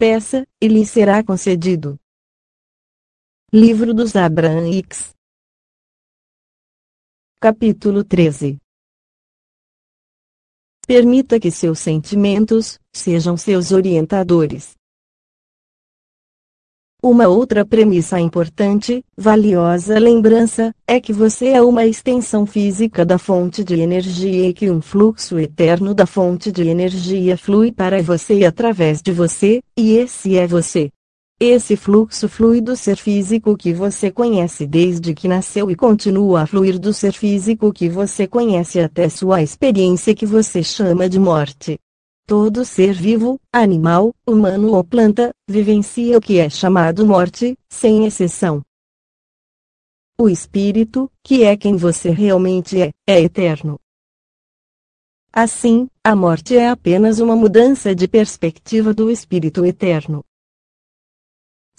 peça, e lhe será concedido. Livro dos Abraãics Capítulo 13 Permita que seus sentimentos sejam seus orientadores. Uma outra premissa importante, valiosa lembrança, é que você é uma extensão física da fonte de energia e que um fluxo eterno da fonte de energia flui para você e através de você, e esse é você. Esse fluxo flui do ser físico que você conhece desde que nasceu e continua a fluir do ser físico que você conhece até sua experiência que você chama de morte. Todo ser vivo, animal, humano ou planta, vivencia o que é chamado morte, sem exceção. O espírito, que é quem você realmente é, é eterno. Assim, a morte é apenas uma mudança de perspectiva do espírito eterno.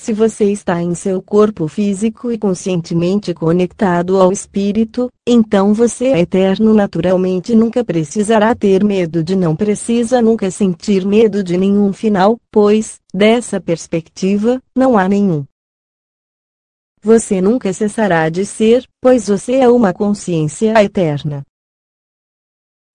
Se você está em seu corpo físico e conscientemente conectado ao espírito, então você é eterno naturalmente nunca precisará ter medo de não precisa nunca sentir medo de nenhum final, pois, dessa perspectiva, não há nenhum. Você nunca cessará de ser, pois você é uma consciência eterna.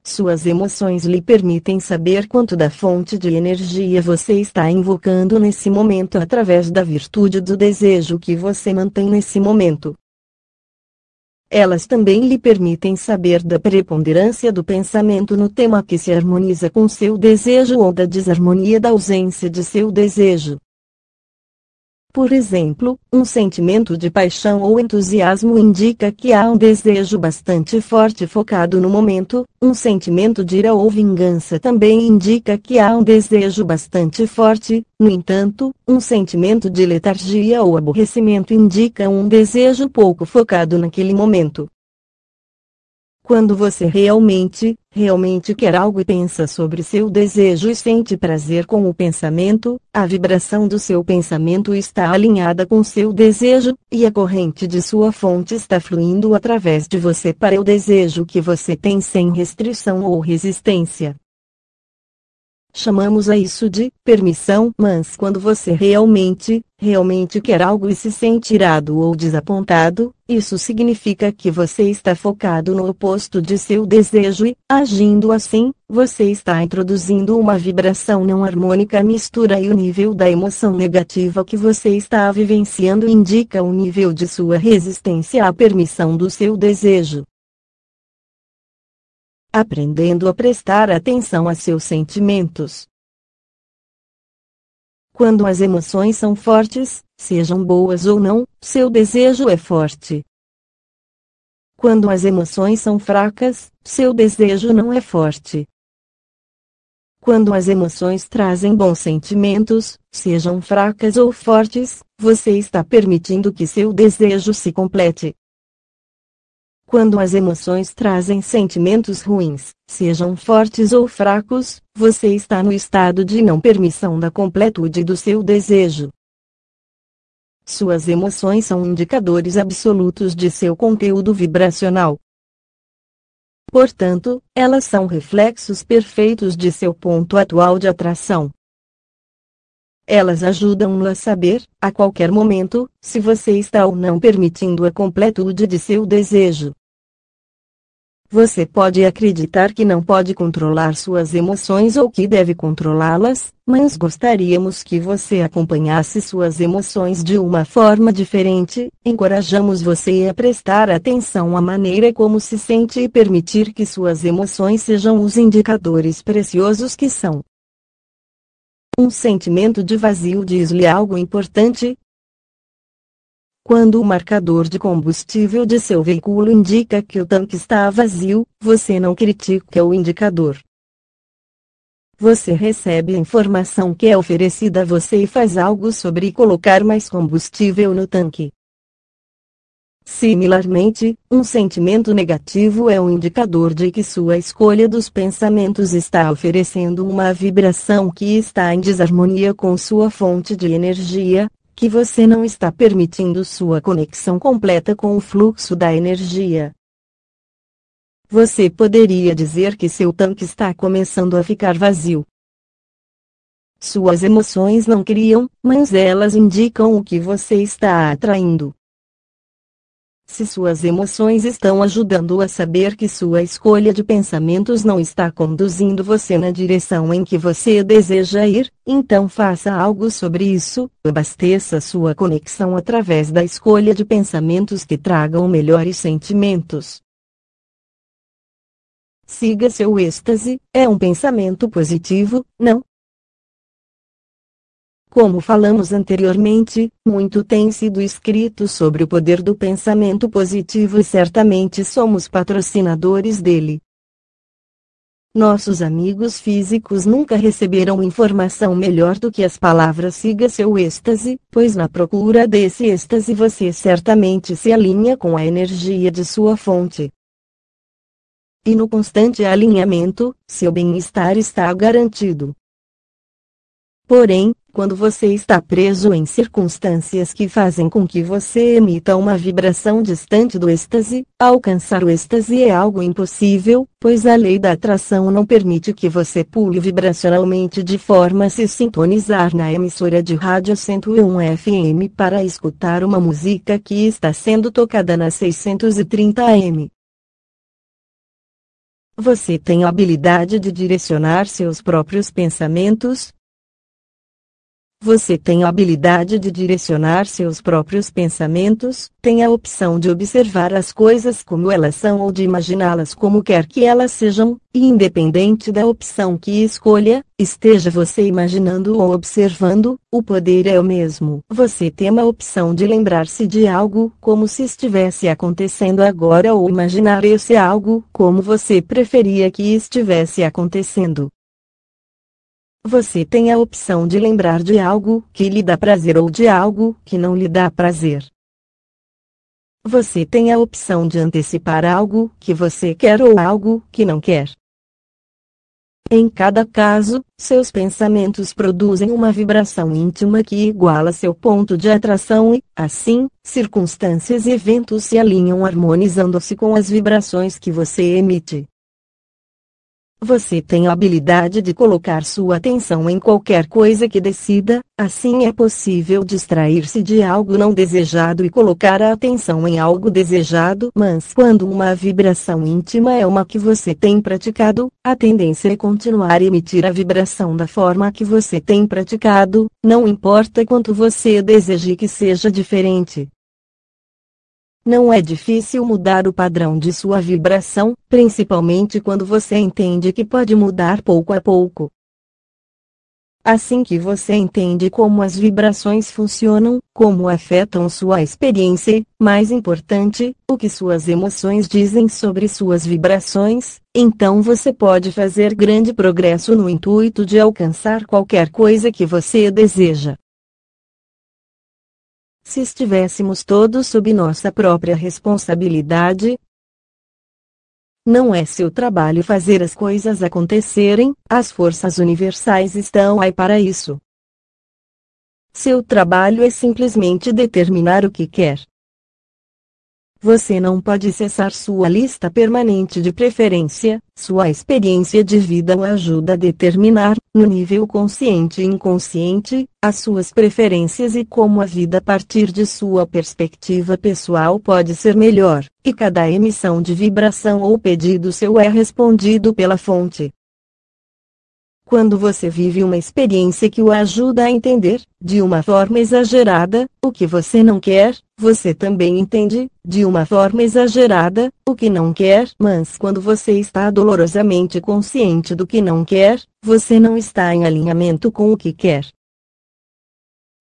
Suas emoções lhe permitem saber quanto da fonte de energia você está invocando nesse momento através da virtude do desejo que você mantém nesse momento. Elas também lhe permitem saber da preponderância do pensamento no tema que se harmoniza com seu desejo ou da desarmonia da ausência de seu desejo. Por exemplo, um sentimento de paixão ou entusiasmo indica que há um desejo bastante forte focado no momento, um sentimento de ira ou vingança também indica que há um desejo bastante forte, no entanto, um sentimento de letargia ou aborrecimento indica um desejo pouco focado naquele momento. Quando você realmente, realmente quer algo e pensa sobre seu desejo e sente prazer com o pensamento, a vibração do seu pensamento está alinhada com seu desejo, e a corrente de sua fonte está fluindo através de você para o desejo que você tem sem restrição ou resistência. Chamamos a isso de permissão, mas quando você realmente, realmente quer algo e se sente irado ou desapontado, isso significa que você está focado no oposto de seu desejo e, agindo assim, você está introduzindo uma vibração não harmônica mistura e o nível da emoção negativa que você está vivenciando indica o nível de sua resistência à permissão do seu desejo aprendendo a prestar atenção a seus sentimentos. Quando as emoções são fortes, sejam boas ou não, seu desejo é forte. Quando as emoções são fracas, seu desejo não é forte. Quando as emoções trazem bons sentimentos, sejam fracas ou fortes, você está permitindo que seu desejo se complete. Quando as emoções trazem sentimentos ruins, sejam fortes ou fracos, você está no estado de não permissão da completude do seu desejo. Suas emoções são indicadores absolutos de seu conteúdo vibracional. Portanto, elas são reflexos perfeitos de seu ponto atual de atração. Elas ajudam-no a saber, a qualquer momento, se você está ou não permitindo a completude de seu desejo. Você pode acreditar que não pode controlar suas emoções ou que deve controlá-las, mas gostaríamos que você acompanhasse suas emoções de uma forma diferente. Encorajamos você a prestar atenção à maneira como se sente e permitir que suas emoções sejam os indicadores preciosos que são. Um sentimento de vazio diz-lhe algo importante. Quando o marcador de combustível de seu veículo indica que o tanque está vazio, você não critica o indicador. Você recebe a informação que é oferecida a você e faz algo sobre colocar mais combustível no tanque. Similarmente, um sentimento negativo é um indicador de que sua escolha dos pensamentos está oferecendo uma vibração que está em desarmonia com sua fonte de energia, que você não está permitindo sua conexão completa com o fluxo da energia. Você poderia dizer que seu tanque está começando a ficar vazio. Suas emoções não criam, mas elas indicam o que você está atraindo. Se suas emoções estão ajudando a saber que sua escolha de pensamentos não está conduzindo você na direção em que você deseja ir, então faça algo sobre isso, abasteça sua conexão através da escolha de pensamentos que tragam melhores sentimentos. Siga seu êxtase, é um pensamento positivo, não, como falamos anteriormente, muito tem sido escrito sobre o poder do pensamento positivo e certamente somos patrocinadores dele. Nossos amigos físicos nunca receberam informação melhor do que as palavras siga seu êxtase, pois na procura desse êxtase você certamente se alinha com a energia de sua fonte. E no constante alinhamento, seu bem-estar está garantido. Porém, quando você está preso em circunstâncias que fazem com que você emita uma vibração distante do êxtase, alcançar o êxtase é algo impossível, pois a lei da atração não permite que você pule vibracionalmente de forma a se sintonizar na emissora de rádio 101 FM para escutar uma música que está sendo tocada na 630 AM. Você tem a habilidade de direcionar seus próprios pensamentos, você tem a habilidade de direcionar seus próprios pensamentos, tem a opção de observar as coisas como elas são ou de imaginá-las como quer que elas sejam, e independente da opção que escolha, esteja você imaginando ou observando, o poder é o mesmo. Você tem a opção de lembrar-se de algo como se estivesse acontecendo agora ou imaginar esse algo como você preferia que estivesse acontecendo. Você tem a opção de lembrar de algo que lhe dá prazer ou de algo que não lhe dá prazer. Você tem a opção de antecipar algo que você quer ou algo que não quer. Em cada caso, seus pensamentos produzem uma vibração íntima que iguala seu ponto de atração e, assim, circunstâncias e eventos se alinham harmonizando-se com as vibrações que você emite. Você tem a habilidade de colocar sua atenção em qualquer coisa que decida, assim é possível distrair-se de algo não desejado e colocar a atenção em algo desejado. Mas quando uma vibração íntima é uma que você tem praticado, a tendência é continuar a emitir a vibração da forma que você tem praticado, não importa quanto você deseje que seja diferente. Não é difícil mudar o padrão de sua vibração, principalmente quando você entende que pode mudar pouco a pouco. Assim que você entende como as vibrações funcionam, como afetam sua experiência mais importante, o que suas emoções dizem sobre suas vibrações, então você pode fazer grande progresso no intuito de alcançar qualquer coisa que você deseja. Se estivéssemos todos sob nossa própria responsabilidade, não é seu trabalho fazer as coisas acontecerem, as forças universais estão aí para isso. Seu trabalho é simplesmente determinar o que quer. Você não pode cessar sua lista permanente de preferência, sua experiência de vida o ajuda a determinar, no nível consciente e inconsciente, as suas preferências e como a vida a partir de sua perspectiva pessoal pode ser melhor, e cada emissão de vibração ou pedido seu é respondido pela fonte. Quando você vive uma experiência que o ajuda a entender, de uma forma exagerada, o que você não quer, você também entende, de uma forma exagerada, o que não quer. Mas quando você está dolorosamente consciente do que não quer, você não está em alinhamento com o que quer.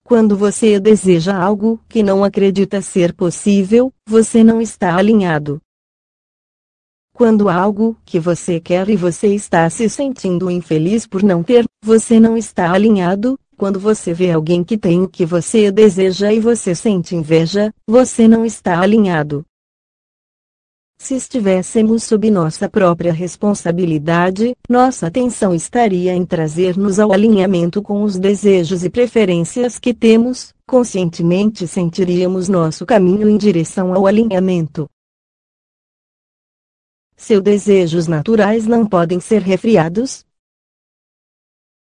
Quando você deseja algo que não acredita ser possível, você não está alinhado. Quando algo que você quer e você está se sentindo infeliz por não ter, você não está alinhado. Quando você vê alguém que tem o que você deseja e você sente inveja, você não está alinhado. Se estivéssemos sob nossa própria responsabilidade, nossa atenção estaria em trazer-nos ao alinhamento com os desejos e preferências que temos, conscientemente sentiríamos nosso caminho em direção ao alinhamento. Seus desejos naturais não podem ser refriados?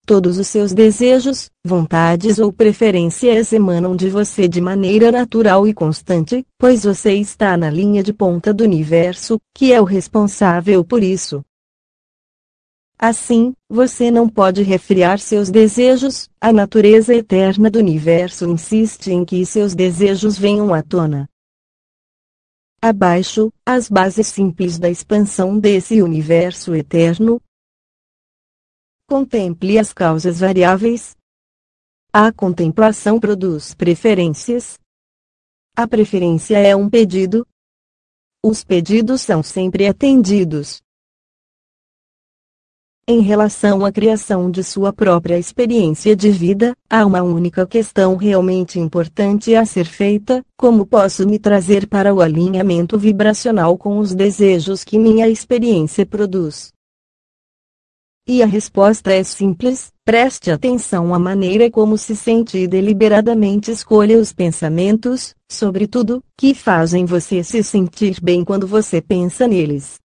Todos os seus desejos, vontades ou preferências emanam de você de maneira natural e constante, pois você está na linha de ponta do universo, que é o responsável por isso. Assim, você não pode refriar seus desejos, a natureza eterna do universo insiste em que seus desejos venham à tona. Abaixo, as bases simples da expansão desse universo eterno. Contemple as causas variáveis. A contemplação produz preferências. A preferência é um pedido. Os pedidos são sempre atendidos. Em relação à criação de sua própria experiência de vida, há uma única questão realmente importante a ser feita: como posso me trazer para o alinhamento vibracional com os desejos que minha experiência produz? E a resposta é simples: preste atenção à maneira como se sente e deliberadamente escolha os pensamentos, sobretudo, que fazem você se sentir bem quando você pensa neles.